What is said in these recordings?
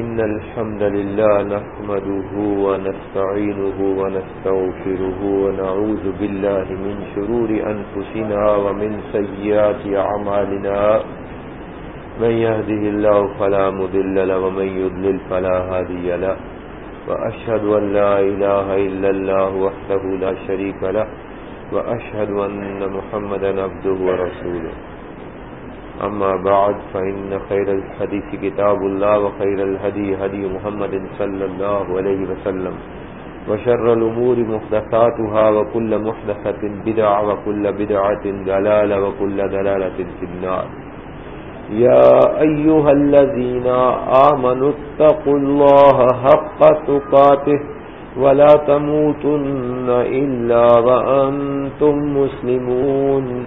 إن الحمد لله نحمده ونستعينه ونستغفره ونعوذ بالله من شرور أنفسنا ومن سيئات عمالنا من يهده الله فلا مذل له ومن يضلل فلا هادي له. وأشهد أن لا إله إلا الله وحده لا شريك له. وأشهد أن محمدا عبده ورسوله. أما بعد، فإن خير الحديث كتاب الله وخير الهدي هدي محمد صلى الله عليه وسلم. وشر الأمور محدثاتها، وكل محدثة بدعة، وكل بدعة دلالة وكل دلالة في النار. يا أيها الذين آمنوا اتقوا الله حق تقاته، ولا تموتن إلا وأنتم مسلمون.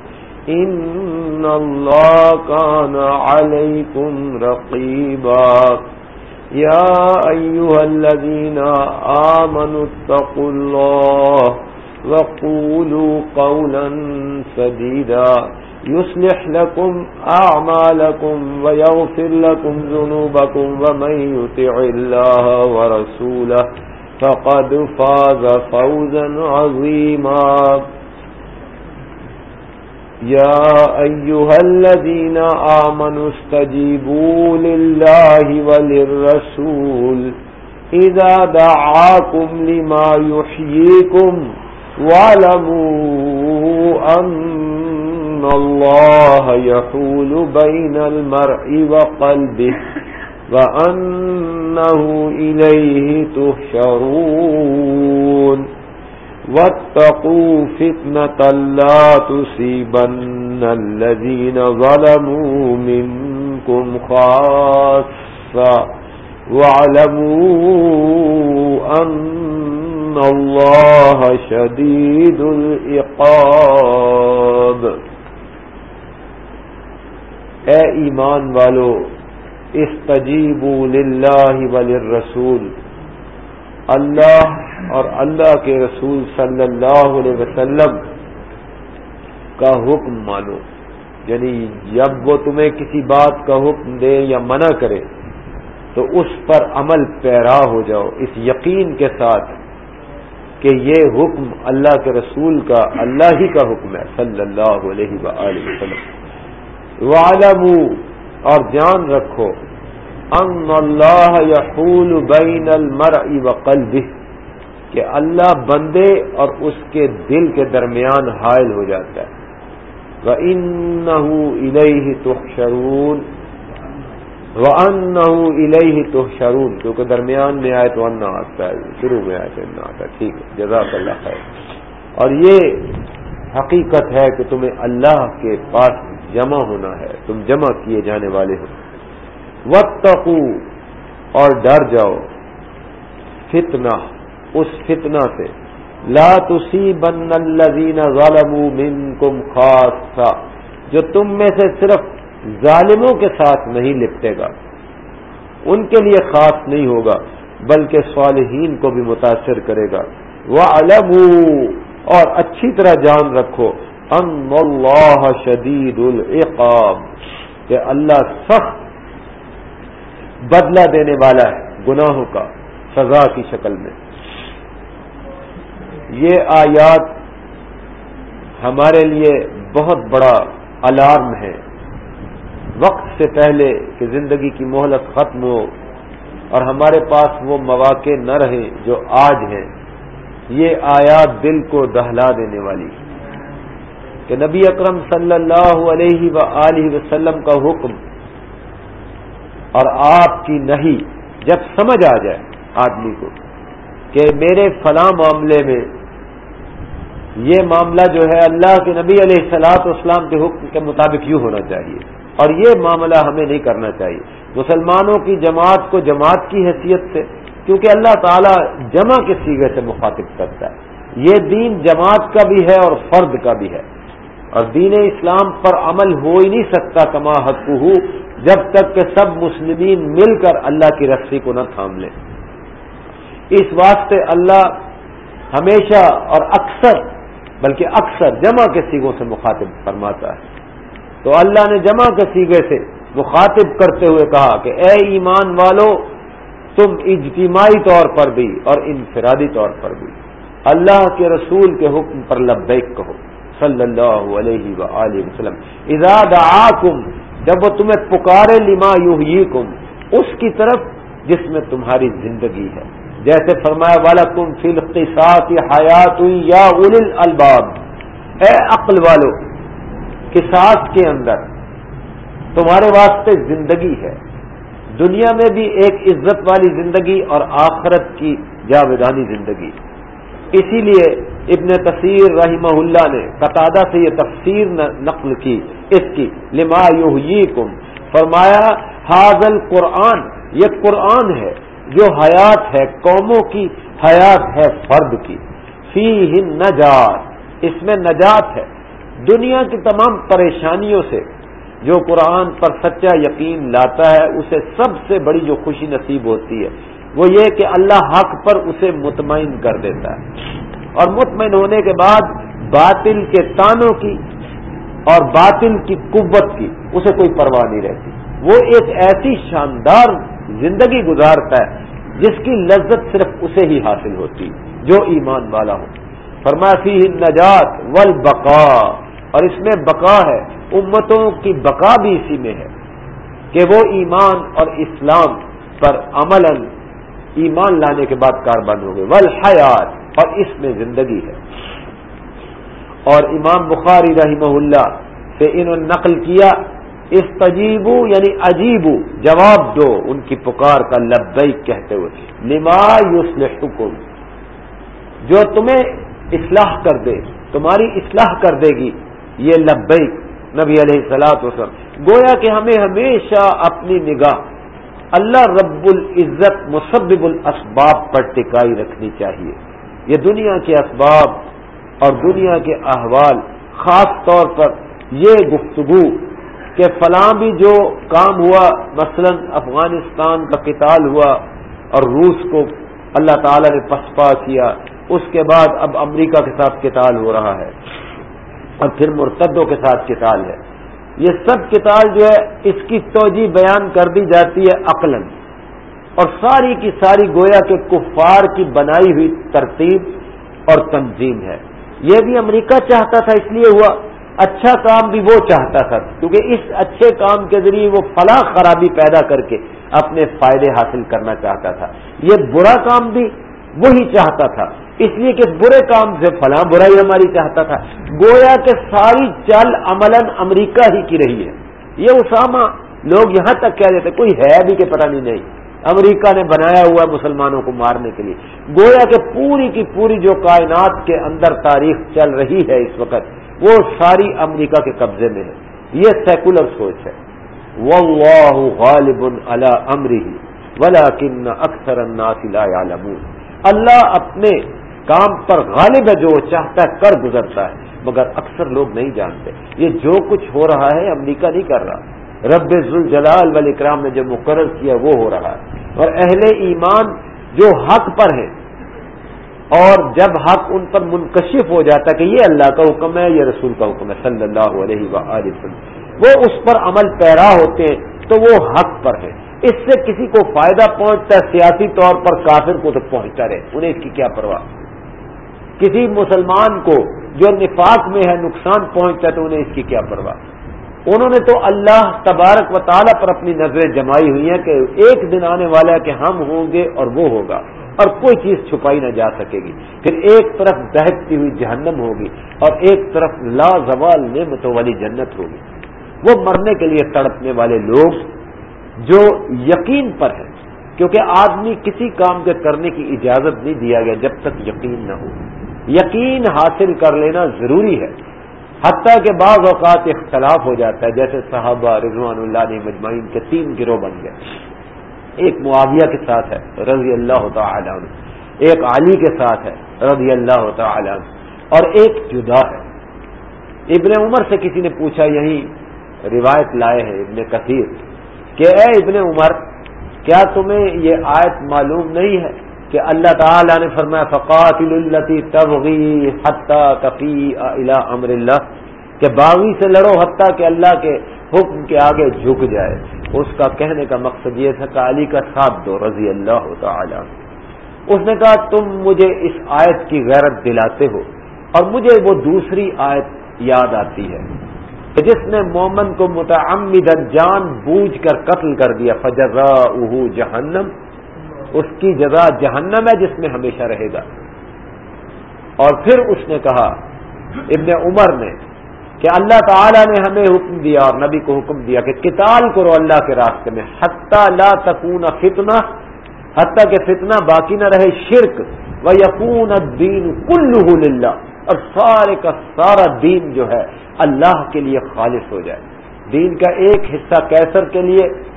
إن الله كان عليكم رقيبا يا أيها الذين آمنوا اتقوا الله وقولوا قولا سديدا يصلح لكم أعمالكم ويغفر لكم ذنوبكم ومن يتع الله ورسوله فقد فاز فوزا عظيما يا أيها الذين آمنوا استجيبوا لله وللرسول إذا دعاكم لما يحييكم واعلموا أن الله يحول بين المرء وقلبه وأنه إليه تحشرون واتقوا فتنة لا تصيبن الذين ظلموا منكم خاصة واعلموا أن الله شديد الإقاب اے ایمان والو، استجیبوا للہ وللرسول۔ اللہ اور اللہ کے رسول صلی اللہ علیہ وسلم کا حکم مانو۔ یعنی جب وہ تمہیں کسی بات کا حکم دے یا منع کرے، تو اس پر عمل پیرا ہو جاؤ۔ اس یقین کے ساتھ کہ یہ حکم اللہ کے رسول کا، اللہ ہی کا حکم ہے۔ صلی اللہ علیہ وآلہ وسلم۔ وعلم اور جان رکھو ان اللہ یحول بین المرء وقلبه، کہ اللہ بندے اور اس کے دل کے درمیان حائل ہو جاتا ہے۔ وہ ان الہ تو شرون و کیونکہ درمیان میں آئے تو انا آتا ہے، شروع میں آئے تو انا آتا ہے۔ ٹھیک ہے، جزاک اللہ خیر۔ اور یہ حقیقت ہے کہ تمہیں اللہ کے پاس جمع ہونا ہے، تم جمع کیے جانے والے ہو۔ وقت اور ڈر جاؤ۔ فتنہ، اس فتنہ سے۔ لا تصیبن الذین ظلموا منکم خاصا جو تم میں سے صرف ظالموں کے ساتھ نہیں لپٹے گا۔ ان کے لیے خاص نہیں ہوگا، بلکہ صالحین کو بھی متاثر کرے گا۔ وہ اور اچھی طرح جان رکھو ان اللہ شدید العقاب، کہ اللہ سخت بدلہ دینے والا ہے، گناہوں کا سزا کی شکل میں۔ یہ آیات ہمارے لیے بہت بڑا الارم ہے۔ وقت سے پہلے کہ زندگی کی مہلت ختم ہو اور ہمارے پاس وہ مواقع نہ رہے جو آج ہیں، یہ آیات دل کو دہلا دینے والی کہ نبی اکرم صلی اللہ علیہ و وسلم کا حکم اور آپ کی نہیں جب سمجھ آ جائے آدمی کو کہ میرے فلاں معاملے میں یہ معاملہ جو ہے اللہ کے نبی علیہ السلاط اسلام کے حکم کے مطابق یوں ہونا چاہیے اور یہ معاملہ ہمیں نہیں کرنا چاہیے۔ مسلمانوں کی جماعت کو جماعت کی حیثیت سے کیونکہ اللہ تعالیٰ جمع کے سیگے سے مخاطب کرتا ہے۔ یہ دین جماعت کا بھی ہے اور فرد کا بھی ہے۔ اور دین اسلام پر عمل ہو ہی نہیں سکتا کما حق جب تک کہ سب مسلمین مل کر اللہ کی رسی کو نہ تھام لیں۔ اس واسطے اللہ ہمیشہ اور اکثر، بلکہ اکثر جمع کے سیگوں سے مخاطب فرماتا ہے۔ تو اللہ نے جمع کے سیگے سے مخاطب کرتے ہوئے کہا کہ اے ایمان والو، تم اجتماعی طور پر بھی اور انفرادی طور پر بھی اللہ کے رسول کے حکم پر لبیک کہو۔ صلی اللہ علیہ وآلہ وسلم. ازاد آکم جب وہ تمہیں پکارے لما یو اس کی طرف جس میں تمہاری زندگی ہے۔ جیسے فرمایا والا تم فی ساتھ حیات یا اول الباب اے عقل والو کساس کے اندر تمہارے واسطے زندگی ہے۔ دنیا میں بھی ایک عزت والی زندگی اور آخرت کی جاویدانی زندگی۔ اسی لیے ابن تصیر رحمہ اللہ نے قطادہ سے یہ تفسیر نقل کی، اس کی، لما کم فرمایا حاضل قرآن یہ قرآن ہے، جو حیات ہے، قوموں کی حیات ہے، فرد کی۔ فی نجات اس میں نجات ہے۔ دنیا کی تمام پریشانیوں سے جو قرآن پر سچا یقین لاتا ہے، اسے سب سے بڑی جو خوشی نصیب ہوتی ہے، وہ یہ کہ اللہ حق پر اسے مطمئن کر دیتا ہے۔ اور مطمئن ہونے کے بعد باطل کے تانوں کی اور باطل کی قوت کی، اسے کوئی پرواہ نہیں رہتی۔ وہ ایک ایسی شاندار زندگی گزارتا ہے جس کی لذت صرف اسے ہی حاصل ہوتی، جو ایمان والا ہو۔ فرماسی نجات ول بقا اور اس میں بقا ہے، امتوں کی بقا بھی اسی میں ہے کہ وہ ایمان اور اسلام پر عمل ایمان لانے کے بعد کار بند ہو گئے۔ ول حیات اور اس میں زندگی ہے۔ اور امام بخاری رحمہ اللہ سے انہوں نے نقل کیا اس تجیبو یعنی عجیبو جواب دو ان کی پکار کا لبئی کہتے ہوئے۔ لما یوسل جو تمہیں اصلاح کر دے، تمہاری اصلاح کر دے گی، یہ لبیک نبی علیہ السلاط وسلم گویا کہ ہمیں ہمیشہ اپنی نگاہ اللہ رب العزت مسبب الاسباب پر ٹکائی رکھنی چاہیے۔ یہ دنیا کے اسباب اور دنیا کے احوال، خاص طور پر یہ گفتگو کہ فلاں بھی جو کام ہوا، مثلا افغانستان کا قتال ہوا اور روس کو اللہ تعالی نے پسپا کیا، اس کے بعد اب امریکہ کے ساتھ قتال ہو رہا ہے اور پھر مرتدوں کے ساتھ کتاب ہے۔ یہ سب کتاب جو ہے، اس کی توجہ بیان کر دی جاتی ہے عقل اور ساری کی ساری گویا کے کفار کی بنائی ہوئی ترتیب اور تنظیم ہے۔ یہ بھی امریکہ چاہتا تھا، اس لیے ہوا۔ اچھا کام بھی وہ چاہتا تھا، کیونکہ اس اچھے کام کے ذریعے وہ فلاح خرابی پیدا کر کے اپنے فائدے حاصل کرنا چاہتا تھا۔ یہ برا کام بھی وہی چاہتا تھا۔ اس لیے کہ برے کام سے فلاں برائی ہماری چاہتا تھا۔ گویا کہ ساری چل عمل امریکہ ہی کی رہی ہے۔ یہ اسامہ لوگ یہاں تک کہہ دیتے، کوئی ہے بھی کہ پتہ نہیں نہیں۔ امریکہ نے بنایا ہوا مسلمانوں کو مارنے کے لیے۔ گویا کہ پوری کی پوری جو کائنات کے اندر تاریخ چل رہی ہے اس وقت، وہ ساری امریکہ کے قبضے میں ہے۔ یہ سیکولر سوچ ہے۔ واللہ غالب علی امری ولا اکثر الناس لا يعلمون اللہ اپنے کام پر غالب ہے، جو چاہتا ہے کر گزرتا ہے، مگر اکثر لوگ نہیں جانتے۔ یہ جو کچھ ہو رہا ہے، امریکہ نہیں کر رہا۔ رب ذوالجلال ولی اکرام نے جو مقرر کیا وہ ہو رہا ہے۔ اور اہل ایمان جو حق پر ہیں، اور جب حق ان پر منکشف ہو جاتا ہے کہ یہ اللہ کا حکم ہے، یہ رسول کا حکم ہے، صلی اللہ علیہ وسلم۔ وہ اس پر عمل پیرا ہوتے ہیں تو وہ حق پر ہے اس سے کسی کو فائدہ پہنچتا ہے، سیاسی طور پر کافر کو تو پہنچتا رہے۔ انہیں اس کی کیا پرواہ؟ کسی مسلمان کو جو نفاق میں ہے، نقصان پہنچتا ہے تو انہیں اس کی کیا پرواہ؟ انہوں نے تو اللہ تبارک و تعالیٰ پر اپنی نظریں جمائی ہوئی ہیں کہ ایک دن آنے والا ہے کہ ہم ہوں گے اور وہ ہوگا اور کوئی چیز چھپائی نہ جا سکے گی۔ پھر ایک طرف دہتی ہوئی جہنم ہوگی اور ایک طرف لا زوال نعمتوں والی جنت ہوگی۔ وہ مرنے کے لیے تڑپنے والے لوگ جو یقین پر ہے کیونکہ آدمی کسی کام کے کرنے کی اجازت نہیں دیا گیا جب تک یقین نہ ہو۔ یقین حاصل کر لینا ضروری ہے۔ حتیٰ کہ بعض اوقات اختلاف ہو جاتا ہے، جیسے صحابہ رضوان اللہ علیہ مجمعین کے تین گروہ بن گئے۔ ایک معاویہ کے ساتھ ہے، رضی اللہ تعالی عنہ۔ ایک علی کے ساتھ ہے، رضی اللہ تعالی عنہ۔ اور ایک جدا ہے۔ ابن عمر سے کسی نے پوچھا، یہی روایت لائے ہیں ابن کثیر، کہ اے ابن عمر، کیا تمہیں یہ آیت معلوم نہیں ہے؟ کہ اللہ تعالی نے فرمایا فقات التی تبغی حتیٰ تفی امر اللہ کہ باغی سے لڑو حتیٰ کہ اللہ کے حکم کے آگے جھک جائے۔ اس کا کہنے کا مقصد یہ تھا کہ علی کا ساتھ دو، رضی اللہ تعالی اس نے کہا، تم مجھے اس آیت کی غیرت دلاتے ہو اور مجھے وہ دوسری آیت یاد آتی ہے کہ جس نے مومن کو متعمدن جان بوجھ کر قتل کر دیا فجر جہنم۔ اس کی جزا جہنم ہے جس میں ہمیشہ رہے گا۔ اور پھر اس نے کہا، ابن عمر نے، کہ اللہ تعالی نے ہمیں حکم دیا اور نبی کو حکم دیا کہ کتال کرو اللہ کے راستے میں، حتیٰ لا تکون فتنہ، حتیٰ کہ فتنہ باقی نہ رہے، شرک و یقون دین کل اور سارے کا سارا دین جو ہے، اللہ کے لیے خالص ہو جائے۔ دین کا ایک حصہ کیسر کے لیے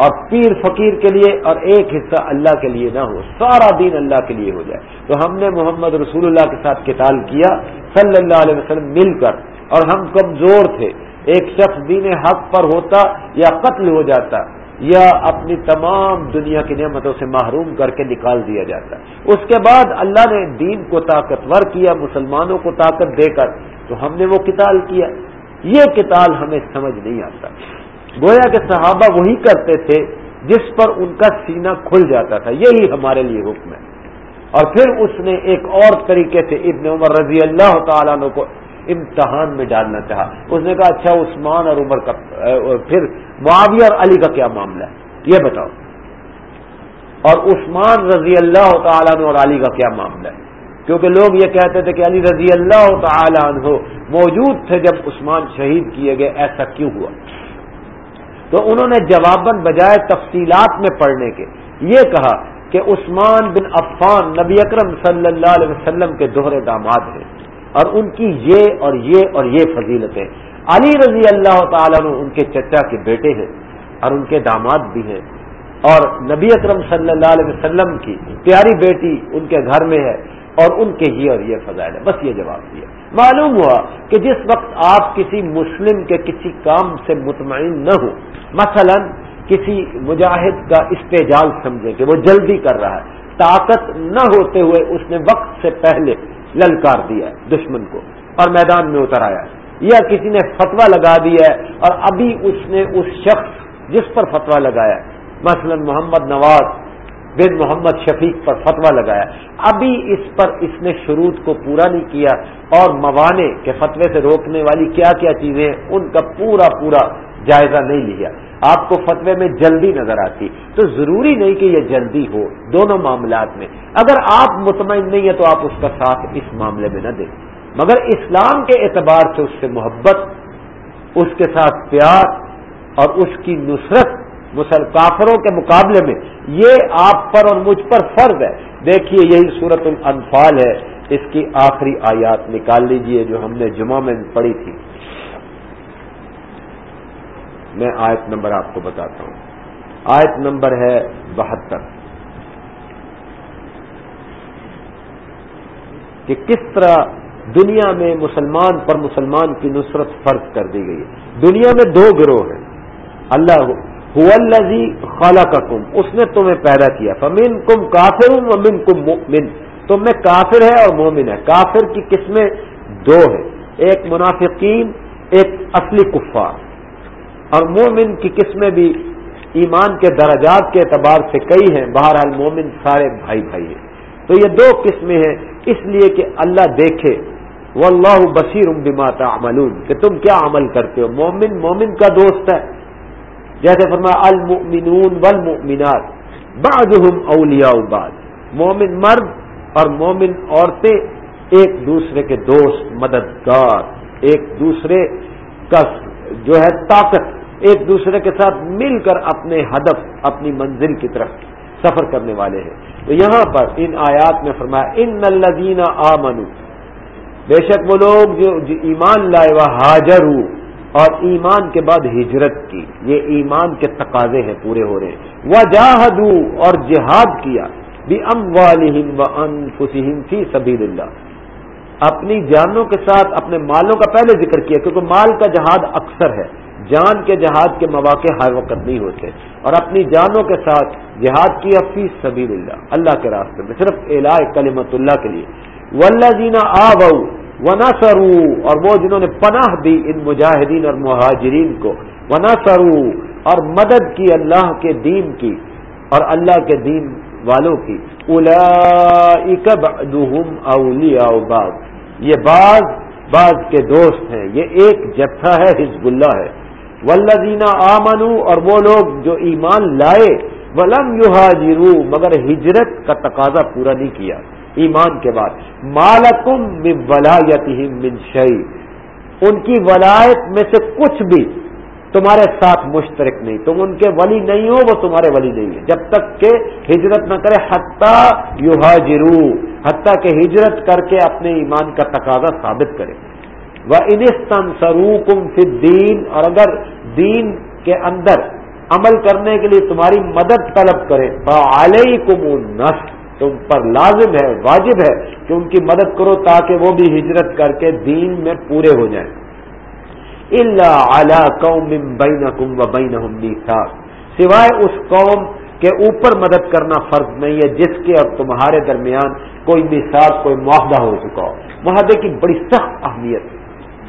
اور پیر فقیر کے لیے اور ایک حصہ اللہ کے لیے نہ ہو، سارا دین اللہ کے لیے ہو جائے۔ تو ہم نے محمد رسول اللہ کے ساتھ کتال کیا، صلی اللہ علیہ وسلم مل کر، اور ہم کمزور تھے۔ ایک شخص دین حق پر ہوتا یا قتل ہو جاتا، یا اپنی تمام دنیا کی نعمتوں سے محروم کر کے نکال دیا جاتا۔ اس کے بعد اللہ نے دین کو طاقتور کیا، مسلمانوں کو طاقت دے کر، تو ہم نے وہ کتال کیا۔ یہ کتال ہمیں سمجھ نہیں آتا۔ گویا کہ صحابہ وہی کرتے تھے جس پر ان کا سینہ کھل جاتا تھا، یہی ہمارے لیے حکم ہے۔ اور پھر اس نے ایک اور طریقے سے ابن عمر رضی اللہ تعالیٰ کو امتحان میں ڈالنا چاہا۔ اس نے کہا اچھا عثمان اور عمر کا پھر معاویہ اور علی کا کیا معاملہ ہے؟ یہ بتاؤ۔ اور عثمان رضی اللہ تعالیٰ اور علی کا کیا معاملہ ہے؟ کیونکہ لوگ یہ کہتے تھے کہ علی رضی اللہ تعالیٰ عنہ موجود تھے جب عثمان شہید کیے گئے، ایسا کیوں ہوا؟ تو انہوں نے جواباً بجائے تفصیلات میں پڑھنے کے یہ کہا کہ عثمان بن عفان نبی اکرم صلی اللہ علیہ وسلم کے دوہرے داماد ہیں اور ان کی یہ اور یہ اور یہ فضیلتیں۔ علی رضی اللہ تعالیٰ ان کے چچا کے بیٹے ہیں اور ان کے داماد بھی ہیں۔ اور نبی اکرم صلی اللہ علیہ وسلم کی پیاری بیٹی ان کے گھر میں ہے اور ان کے یہ اور یہ فضائل ہے بس یہ جواب دیا۔ معلوم ہوا کہ جس وقت آپ کسی مسلم کے کسی کام سے مطمئن نہ ہو مثلا کسی مجاہد کا استجال سمجھے کہ وہ جلدی کر رہا ہے، طاقت نہ ہوتے ہوئے اس نے وقت سے پہلے للکار دیا دشمن کو اور میدان میں اتر آیا یا کسی نے فتوا لگا دیا ہے اور ابھی اس نے اس شخص جس پر فتوا لگایا مثلا محمد نواز بن محمد شفیق پر فتوا لگایا۔ ابھی اس پر اس نے شروط کو پورا نہیں کیا اور موانے کے فتوے سے روکنے والی کیا کیا چیزیں ان کا پورا پورا جائزہ نہیں لیا۔ آپ کو فتوے میں جلدی نظر آتی۔ تو ضروری نہیں کہ یہ جلدی ہو، دونوں معاملات میں۔ اگر آپ مطمئن نہیں ہے تو آپ اس کا ساتھ اس معاملے میں نہ دیں۔ مگر اسلام کے اعتبار سے اس سے محبت، اس کے ساتھ پیار اور اس کی نصرت مسل کافروں کے مقابلے میں، یہ آپ پر اور مجھ پر فرض ہے۔ دیکھیے، یہی صورت الانفال ہے۔ اس کی آخری آیات نکال لیجیے جو ہم نے جمعہ میں پڑھی تھی۔ میں آیت نمبر آپ کو بتاتا ہوں۔ آیت نمبر ہے بہتر۔ کہ کس طرح دنیا میں مسلمان پر مسلمان کی نصرت فرض کر دی گئی ہے۔ دنیا میں دو گروہ ہیں۔ اللہ الزی خالہ کا کم اس نے تمہیں پیدا کیا۔ فمین کم کافر ہوں ومن کم مومن تم میں کافر ہے اور مومن ہے۔ کافر کی قسمیں دو ہیں۔ ایک منافقین، ایک اصلی کفار۔ اور مومن کی قسمیں بھی ایمان کے درجات کے اعتبار سے کئی ہیں۔ بہرحال مومن سارے بھائی بھائی ہیں۔ تو یہ دو قسمیں ہیں۔ اس لیے کہ اللہ دیکھے۔ وہ اللہ بشیر بما تعملون۔ کہ تم کیا عمل کرتے ہو؟ مومن مومن کا دوست ہے۔ جیسے فرما المؤمنون والمؤمنات، بعضهم اولیاء بعض۔ مومن مرد اور مومن عورتیں ایک دوسرے کے دوست، مددگار، ایک دوسرے کا جو ہے طاقت، ایک دوسرے کے ساتھ مل کر اپنے ہدف، اپنی منزل کی طرف سفر کرنے والے ہیں۔ تو یہاں پر ان آیات میں فرمایا، ان الذین آمنوا۔ بے شک وہ لوگ جو ایمان لائے، وہ حاجر ہوں اور ایمان کے بعد ہجرت کی۔ یہ ایمان کے تقاضے ہیں پورے ہو رہے ہیں۔ وہ اور جہاد کیا۔ بھی ام والم و انفسم فی سبیل اللہ اپنی جانوں کے ساتھ اپنے مالوں کا پہلے ذکر کیا، کیونکہ مال کا جہاد اکثر ہے۔ جان کے جہاد کے مواقع ہر وقت نہیں ہوتے۔ اور اپنی جانوں کے ساتھ جہاد کیا فی سبیل اللہ اللہ کے راستے میں، صرف الا کلیمت اللہ کے لیے۔ ولہ دینا آ بہو ونا سرو اور وہ جنہوں نے پناہ دی ان مجاہدین اور مہاجرین کو ونا سرو اور مدد کی اللہ کے دین کی، اور اللہ کے دین والوں کی۔ اولیاء بعض۔ یہ بعض بعض کے دوست ہیں۔ یہ ایک جتھا ہے حزب اللہ ہے۔ ولدینہ آمنو اور وہ لوگ جو ایمان لائے، ولم یو مگر ہجرت کا تقاضا پورا نہیں کیا۔ ایمان کے بعد. مالکم من ولایتہم من شعی ان کی ولایت میں سے کچھ بھی تمہارے ساتھ مشترک نہیں. تم ان کے ولی نہیں ہو، وہ تمہارے ولی نہیں ہے جب تک کہ ہجرت نہ کرے، حتیٰ یوہاجرو حتیٰ کہ ہجرت کر کے اپنے ایمان کا تقاضا ثابت کرے. وہ انستان سرو کم دین اور اگر دین کے اندر عمل کرنے کے لیے تمہاری مدد طلب کرے تو علیہ کم تم پر لازم ہے، واجب ہے کہ ان کی مدد کرو تاکہ وہ بھی ہجرت کر کے دین میں پورے ہو جائیں۔ اللہ اعلی قوم بین کم و بین سوائے اس قوم کے اوپر مدد کرنا فرض نہیں ہے، جس کے اب تمہارے درمیان کوئی مثال کوئی معاہدہ ہو چکا ہو۔ معاہدے کی بڑی سخت اہمیت۔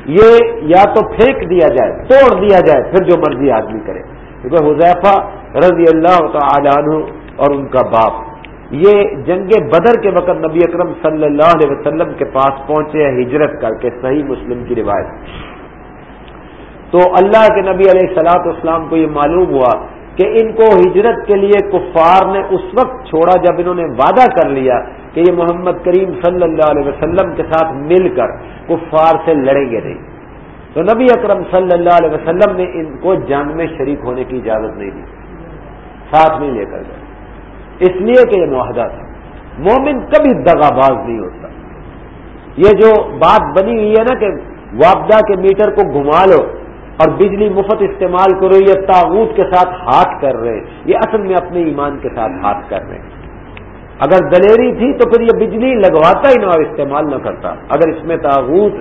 یہ یا تو پھینک دیا جائے، توڑ دیا جائے، پھر جو مرضی آدمی کرے۔ کیونکہ حذیفہ رضی اللہ تعالی عنہ اور ان کا باپ۔ یہ جنگ بدر کے وقت نبی اکرم صلی اللہ علیہ وسلم کے پاس پہنچے ہجرت کر کے، صحیح مسلم کی روایت۔ تو اللہ کے نبی علیہ سلاط اسلام کو یہ معلوم ہوا کہ ان کو ہجرت کے لیے کفار نے اس وقت چھوڑا جب انہوں نے وعدہ کر لیا کہ یہ محمد کریم صلی اللہ علیہ وسلم کے ساتھ مل کر کفار سے لڑیں گے نہیں۔ تو نبی اکرم صلی اللہ علیہ وسلم نے ان کو جنگ میں شریک ہونے کی اجازت نہیں دی، ساتھ میں لے کر گئے۔ اس لیے کہ یہ معاہدہ تھا۔ مومن کبھی دگا باز نہیں ہوتا۔ یہ جو بات بنی ہوئی ہے نا کہ وابدہ کے میٹر کو گھما لو اور بجلی مفت استعمال کرو، یہ تاغوت کے ساتھ ہاتھ کر رہے یہ اصل میں اپنے ایمان کے ساتھ ہاتھ کر رہے ہیں۔ اگر دلیری تھی تو پھر یہ بجلی لگواتا ہی نہ اور استعمال نہ کرتا۔ اگر اس میں تاغوت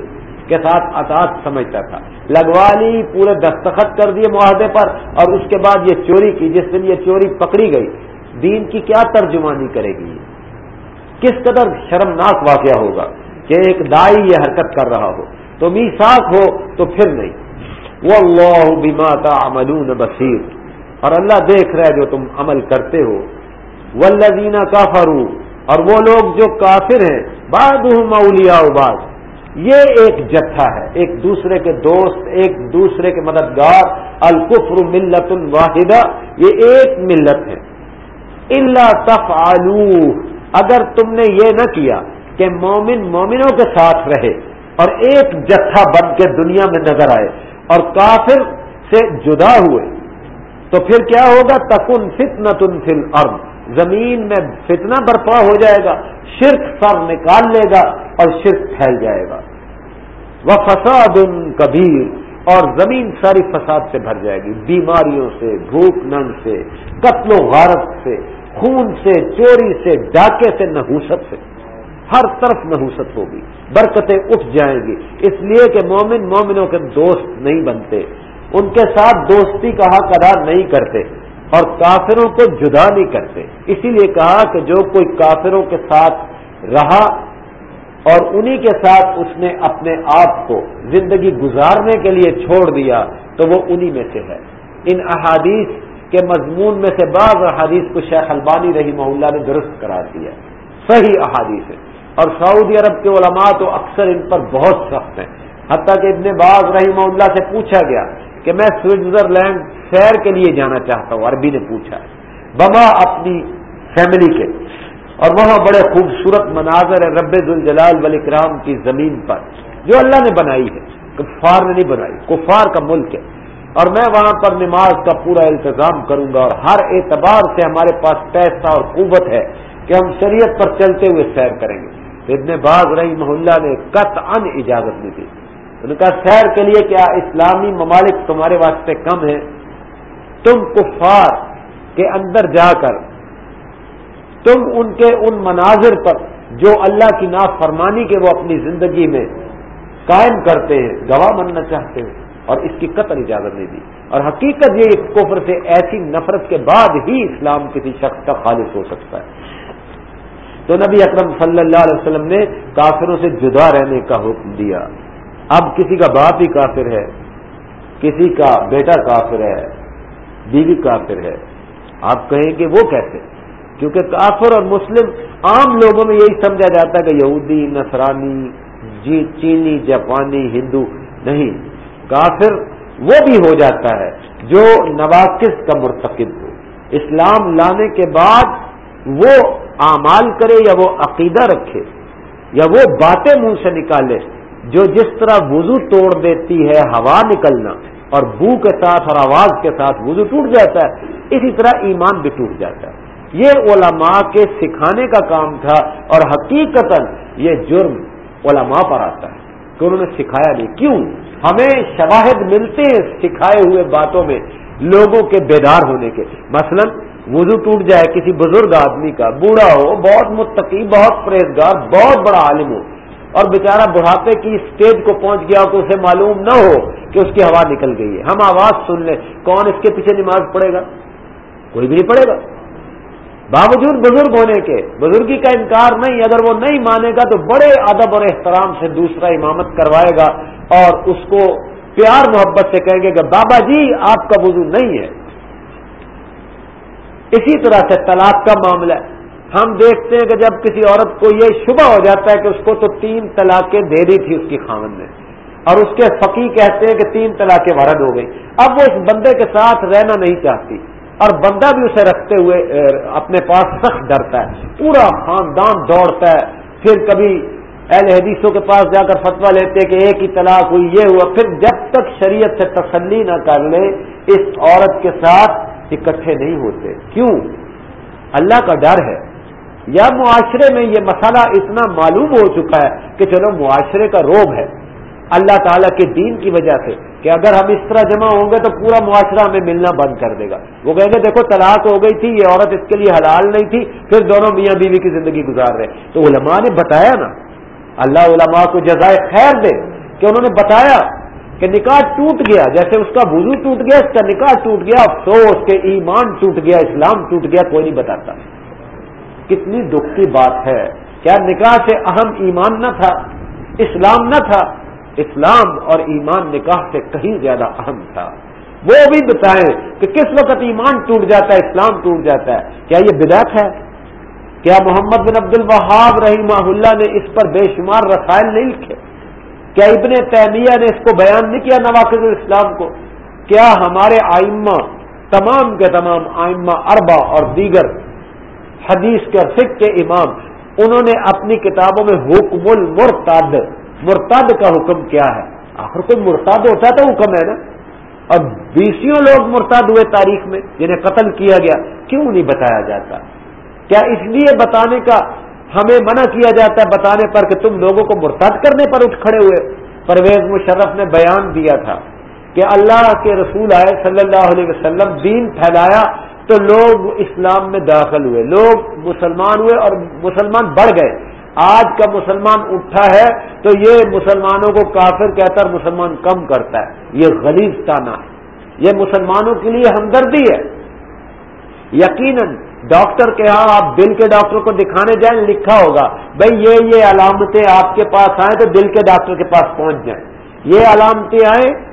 کے ساتھ اطاط سمجھتا تھا۔ لگوا لی، پورے دستخط کر دیے معاہدے پر اور اس کے بعد یہ چوری کی، جس دن یہ چوری پکڑی گئی دین کی کیا ترجمانی کرے گی؟ کس قدر شرمناک واقعہ ہوگا کہ ایک دائی یہ حرکت کر رہا ہو۔ تو می ساک ہو تو پھر نہیں۔ وہ اللہ بیما تعملون بصیر۔ اور اللہ دیکھ رہا ہے جو تم عمل کرتے ہو۔ ولدینہ کافرو اور وہ لوگ جو کافر ہیں بعد مولیا بعد یہ ایک جتھا ہے۔ ایک دوسرے کے دوست، ایک دوسرے کے مددگار۔ الکفر ملت الواحدہ یہ ایک ملت ہے۔ اللہ تف اگر تم نے یہ نہ کیا کہ مومن مومنوں کے ساتھ رہے اور ایک جتھا بن کے دنیا میں نظر آئے اور کافر سے جدا ہوئے، تو پھر کیا ہوگا؟ تکن فتن تن فل ارم زمین میں فتنہ برپا ہو جائے گا، شرک سر نکال لے گا اور شرک پھیل جائے گا۔ وہ فساد ان کبیر، اور زمین ساری فساد سے بھر جائے گی، بیماریوں سے، بھوک ننگ سے، قتل و غارت سے خون سے، چوری سے، ڈاکے سے نحوست سے۔ ہر طرف نحوست ہوگی۔ برکتیں اٹھ جائیں گی۔ اس لیے کہ مومن مومنوں کے دوست نہیں بنتے۔ ان کے ساتھ دوستی کا حق ادا نہیں کرتے اور کافروں کو جدا نہیں کرتے۔ اسی لیے کہا کہ جو کوئی کافروں کے ساتھ رہا اور انہی کے ساتھ اس نے اپنے آپ کو زندگی گزارنے کے لیے چھوڑ دیا تو وہ انہی میں سے ہے۔ ان احادیث کے مضمون میں سے بعض احادیث کو شیخ البانی رہی اللہ نے درست کرا دیا صحیح احادیث ہے اور سعودی عرب کے علماء تو اکثر ان پر بہت سخت ہیں۔ حتیٰ کہ ابن باز رحیم اللہ سے پوچھا گیا کہ میں سوئٹزرلینڈ سیر کے لیے جانا چاہتا ہوں، عربی نے پوچھا۔ بما اپنی فیملی کے۔ اور وہاں بڑے خوبصورت مناظر ہے رب الجلال والاکرام کی زمین پر، جو اللہ نے بنائی ہے۔ کفار نے نہیں بنائی، کفار کا ملک ہے۔ اور میں وہاں پر نماز کا پورا التظام کروں گا اور ہر اعتبار سے ہمارے پاس پیسہ اور قوت ہے کہ ہم شریعت پر چلتے ہوئے سیر کریں گے۔ ابن باغ رہی محلہ نے قط ان اجازت نہیں دی ان کا سیر کے لیے کیا اسلامی ممالک تمہارے واسطے کم ہیں؟ تم کفار کے اندر جا کر، تم ان کے ان مناظر پر جو اللہ کی نافرمانی کے وہ اپنی زندگی میں قائم کرتے ہیں، گواہ بننا چاہتے ہیں۔ اور اس کی قطر اجازت نہیں دی۔ اور حقیقت یہ اس کفر سے ایسی نفرت کے بعد ہی اسلام کسی شخص کا خالص ہو سکتا ہے۔ تو نبی اکرم صلی اللہ علیہ وسلم نے کافروں سے جدا رہنے کا حکم دیا۔ اب کسی کا باپ ہی کافر ہے، کسی کا بیٹا کافر ہے، بیوی کافر ہے۔ آپ کہیں کہ وہ کیسے؟ کیونکہ کافر اور مسلم عام لوگوں میں یہی سمجھا جاتا ہے کہ یہودی، نصرانی جی چینی، جاپانی، ہندو نہیں۔ کافر وہ بھی ہو جاتا ہے جو نواقص کا مرتکب ہو۔ اسلام لانے کے بعد وہ اعمال کرے یا وہ عقیدہ رکھے یا وہ باتیں منہ سے نکالے جو جس طرح وضو توڑ دیتی ہے ہوا نکلنا اور بو کے ساتھ اور آواز کے ساتھ وضو ٹوٹ جاتا ہے، اسی طرح ایمان بھی ٹوٹ جاتا ہے۔ یہ علماء کے سکھانے کا کام تھا اور حقیقت یہ جرم علماء پر آتا ہے۔ کہ انہوں نے سکھایا نہیں۔ کیوں؟ ہمیں شواہد ملتے ہیں سکھائے ہوئے باتوں میں لوگوں کے بیدار ہونے کے۔ مثلا، وضو ٹوٹ جائے، کسی بزرگ آدمی کا، بوڑھا ہو، بہت متقی، بہت پرہیزگار، بہت بڑا عالم ہو، اور بیچارہ بڑھاپے کی اسٹیج کو پہنچ گیا تو اسے معلوم نہ ہو کہ اس کی ہوا نکل گئی ہے۔ ہم آواز سن لیں، کون اس کے پیچھے نماز پڑھے گا؟ کوئی بھی نہیں پڑھے گا۔ باوجود بزرگ ہونے کے، بزرگی کا انکار نہیں، اگر وہ نہیں مانے گا تو بڑے ادب اور احترام سے دوسرا امامت کروائے گا اور اس کو پیار محبت سے کہیں گے کہ بابا جی آپ کا وضو نہیں ہے۔ اسی طرح سے طلاق کا معاملہ۔ ہے ہم دیکھتے ہیں کہ جب کسی عورت کو یہ شبہ ہو جاتا ہے کہ اس کو تو تین طلاقیں دے دی تھی اس کی خامن نے۔ اور اس کے فقی کہتے ہیں کہ تین طلاقیں ورد ہو گئی اب وہ اس بندے کے ساتھ رہنا نہیں چاہتی۔ اور بندہ بھی اسے رکھتے ہوئے اپنے پاس سخت ڈرتا ہے۔ پورا خاندان دوڑتا ہے۔ پھر کبھی اہل حدیثوں کے پاس جا کر فتوا لیتے کہ ایک ہی طلاق ہوئی، یہ ہوا۔ پھر جب تک شریعت سے تسلی نہ کر لے، اس عورت کے ساتھ اکٹھے نہیں ہوتے۔ کیوں؟ اللہ کا ڈر ہے۔ یا معاشرے میں یہ مسئلہ اتنا معلوم ہو چکا ہے کہ چلو معاشرے کا روب ہے۔ اللہ تعالیٰ کے دین کی وجہ سے۔ کہ اگر ہم اس طرح جمع ہوں گے تو پورا معاشرہ ہمیں ملنا بند کر دے گا۔ وہ کہیں گے، دیکھو، طلاق ہو گئی تھی، یہ عورت اس کے لیے حلال نہیں تھی، پھر دونوں میاں بیوی کی زندگی گزار رہے تو علماء نے بتایا نا، اللہ علماء کو جزائے خیر دے کہ انہوں نے بتایا کہ نکاح ٹوٹ گیا، جیسے اس کا وضو ٹوٹ گیا، اس کا نکاح ٹوٹ گیا، افسوس کے ایمان ٹوٹ گیا، اسلام ٹوٹ گیا، کوئی نہیں بتاتا۔ کتنی دکھ کی بات ہے۔ کیا نکاح سے اہم ایمان نہ تھا، اسلام نہ تھا اسلام اور ایمان نکاح سے کہیں زیادہ اہم تھا۔ وہ بھی بتائیں کہ کس وقت ایمان ٹوٹ جاتا ہے، اسلام ٹوٹ جاتا ہے۔ کیا یہ بدعت ہے؟ کیا محمد بن عبد الوہاب رحمہ اللہ نے اس پر بے شمار رسائل نہیں لکھے؟ کیا ابن تیمیہ نے اس کو بیان نہیں کیا نواقد الاسلام کو؟ کیا ہمارے آئمہ، تمام کے تمام آئمہ اربا اور دیگر حدیث کے اور فکر کے امام، انہوں نے اپنی کتابوں میں حکم المرتد مرتاد کا حکم کیا ہے؟ آخر کوئی مرتاد ہوتا تو حکم ہے نا۔ اور بیسوں لوگ مرتاد ہوئے تاریخ میں، جنہیں قتل کیا گیا، کیوں نہیں بتایا جاتا؟ کیا اس لیے بتانے کا ہمیں منع کیا جاتا ہے بتانے پر کہ تم لوگوں کو مرتاد کرنے پر اٹھ کھڑے ہوئے؟ پرویز مشرف نے بیان دیا تھا کہ اللہ کے رسول آئے صلی اللہ علیہ وسلم، دین پھیلایا تو لوگ اسلام میں داخل ہوئے، لوگ مسلمان ہوئے اور مسلمان بڑھ گئے۔ آج کا مسلمان اٹھا ہے تو یہ مسلمانوں کو کافر کہتا ہے مسلمان کم کرتا ہے۔ یہ غلیظ تانا ہے۔ یہ مسلمانوں کے لیے ہمدردی ہے۔ یقیناً ڈاکٹر کے ہاں آپ دل کے ڈاکٹر کو دکھانے جائیں، لکھا ہوگا بھائی یہ یہ علامتیں آپ کے پاس آئیں تو دل کے ڈاکٹر کے پاس پہنچ جائیں۔ یہ علامتیں آئیں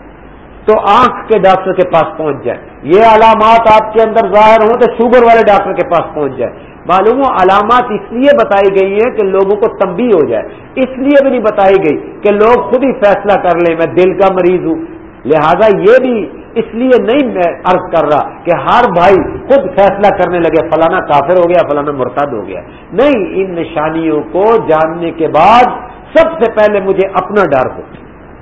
تو آنکھ کے ڈاکٹر کے پاس پہنچ جائیں۔ یہ علامات آپ کے اندر ظاہر ہوں تو شوگر والے ڈاکٹر کے پاس پہنچ جائیں۔ معلوم علامات اس لیے بتائی گئی ہیں کہ لوگوں کو تمبی ہو جائے۔ اس لیے بھی نہیں بتائی گئی کہ لوگ خود ہی فیصلہ کر لیں، میں دل کا مریض ہوں۔ لہذا یہ بھی اس لیے نہیں میں عرض کر رہا کہ ہر بھائی خود فیصلہ کرنے لگے، فلانا کافر ہو گیا، فلانا مرتد ہو گیا۔ نہیں، ان نشانیوں کو جاننے کے بعد سب سے پہلے مجھے اپنا ڈر ہو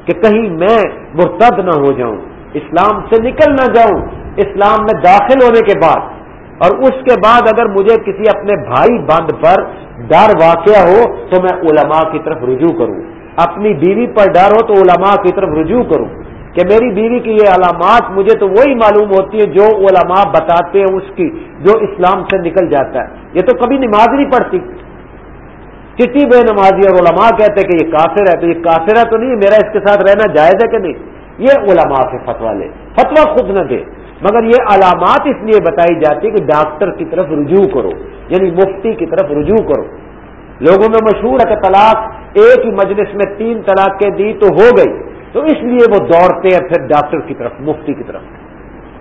کہ کہیں میں مرتد نہ ہو جاؤں، اسلام سے نکل نہ جاؤں۔ اسلام میں داخل ہونے کے بعد اور اس کے بعد اگر مجھے کسی اپنے بھائی بند پر ڈر واقع ہو تو میں علماء کی طرف رجوع کروں۔ اپنی بیوی پر ڈر ہو تو علماء کی طرف رجوع کروں۔ کہ میری بیوی کی یہ علامات مجھے تو وہی معلوم ہوتی ہے جو علماء بتاتے ہیں اس کی، جو اسلام سے نکل جاتا ہے۔ یہ تو کبھی نماز نہیں پڑھتی۔ کسی بے نمازی اور علماء کہتے کہ یہ کافر ہے، تو یہ کافر ہے تو نہیں، میرا اس کے ساتھ رہنا جائز ہے کہ نہیں؟ یہ علماء سے فتوا لے۔ فتوا خود نہ دے۔ مگر یہ علامات اس لیے بتائی جاتی کہ ڈاکٹر کی طرف رجوع کرو یعنی مفتی کی طرف رجوع کرو۔ لوگوں میں مشہور ہے کہ طلاق ایک ہی مجلس میں تین طلاقیں دی تو ہو گئی۔ تو اس لیے وہ دوڑتے ہیں پھر ڈاکٹر کی طرف، مفتی کی طرف۔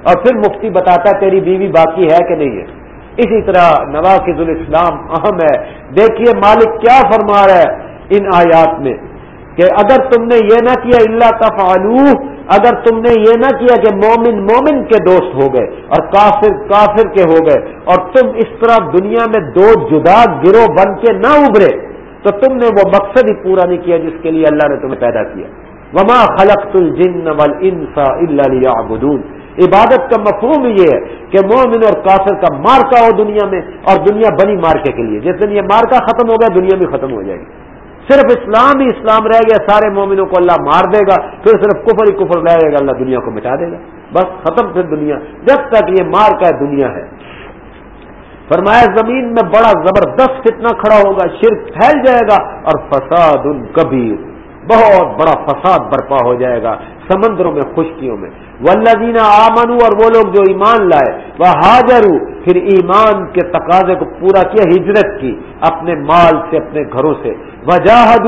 اور پھر مفتی بتاتا ہے، تیری بیوی باقی ہے کہ نہیں ہے؟ اسی طرح نواز الاسلام اہم ہے۔ دیکھیے مالک کیا فرما رہا ہے ان آیات میں۔ کہ اگر تم نے یہ نہ کیا اللہ تفعلو اگر تم نے یہ نہ کیا کہ مومن مومن کے دوست ہو گئے اور کافر کافر کے ہو گئے اور تم اس طرح دنیا میں دو جدا گروہ بن کے نہ ابھرے، تو تم نے وہ مقصد ہی پورا نہیں کیا جس کے لیے اللہ نے تمہیں پیدا کیا۔ وما خلق الجن والانس الا ليعبدون۔ عبادت کا مفہوم یہ ہے کہ مومن اور کافر کا مارکا ہو دنیا میں اور دنیا بنی مارکے کے لیے۔ جس دن یہ مارکا ختم ہو گیا، دنیا بھی ختم ہو جائے گی۔ صرف اسلام ہی اسلام رہ گیا، سارے مومنوں کو اللہ مار دے گا، پھر صرف کفر ہی کفر رہے گا، اللہ دنیا کو مٹا دے گا۔ بس ختم پھر دنیا۔ جب تک یہ مار کا دنیا ہے۔ فرمایا، زمین میں بڑا زبردست کتنا کھڑا ہوگا، شرک پھیل جائے گا اور فساد ان کبیر۔ بہت بڑا فساد برپا ہو جائے گا سمندروں میں، خشکیوں میں۔ ولدینہ آمنو اور وہ لوگ جو ایمان لائے۔ وہ حاجر پھر ایمان کے تقاضے کو پورا کیا، ہجرت کی، اپنے مال سے، اپنے گھروں سے۔ وجاہد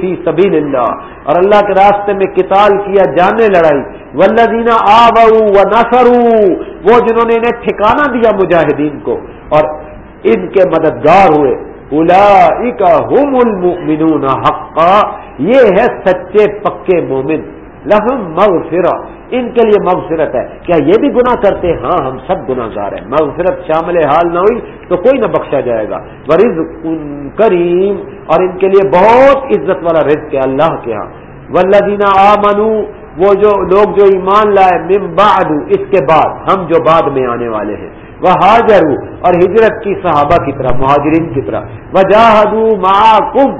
فی سبیل اللہ اور اللہ کے راستے میں کتال کیا جانے لڑائی۔ ولدینہ آب و نسرو وہ جنہوں نے انہیں ٹھکانا دیا، مجاہدین کو۔ اور ان کے مددگار ہوئے۔ الا المؤمنون حقا، یہ ہے سچے پکے مومن، لہم مغفرہ۔ ان کے لیے مغفرت ہے۔ کیا یہ بھی گناہ کرتے؟ ہاں ہم سب گناہ گار ہیں۔ مغفرت شامل حال نہ ہوئی تو کوئی نہ بخشا جائے گا۔ ورز کریم۔ اور ان کے لیے بہت عزت والا رزق ہے اللہ کے ہاں۔ ولدینہ آ وہ جو لوگ جو ایمان لائے مم بعد، اس کے بعد، ہم جو بعد میں آنے والے ہیں۔ وہ حاضر اور ہجرت کی صحابہ کی طرح، مہاجرین کی طرح۔ وجاہدو معاکم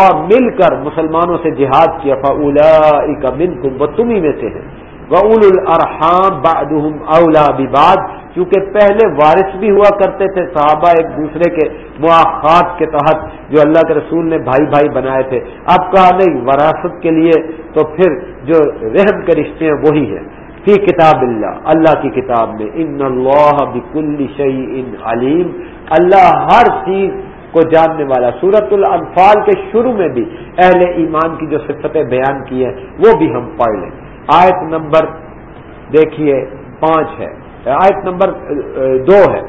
اور مل کر مسلمانوں سے جہاد کیا فلا کا تم وہ تمہیں میں سے ہیں۔ وہ اول الرحام بادم اولا باد کیونکہ پہلے وارث بھی ہوا کرتے تھے، صحابہ ایک دوسرے کے مواقع کے تحت، جو اللہ کے رسول نے بھائی بھائی بنائے تھے۔ اب کہا نہیں، وراثت کے لیے تو پھر جو رحم کے رشتے ہیں، وہی ہے فی کتاب اللہ اللہ کی کتاب میں، ان اللہ بکل شعی ان علیم۔ اللہ ہر چیز کو جاننے والا سورت الانفال کے شروع میں بھی اہل ایمان کی جو صفتیں بیان کی ہیں، وہ بھی ہم پڑھ لیں۔ آیت نمبر دیکھیے، پانچ ہے۔ آیت نمبر دو ہے۔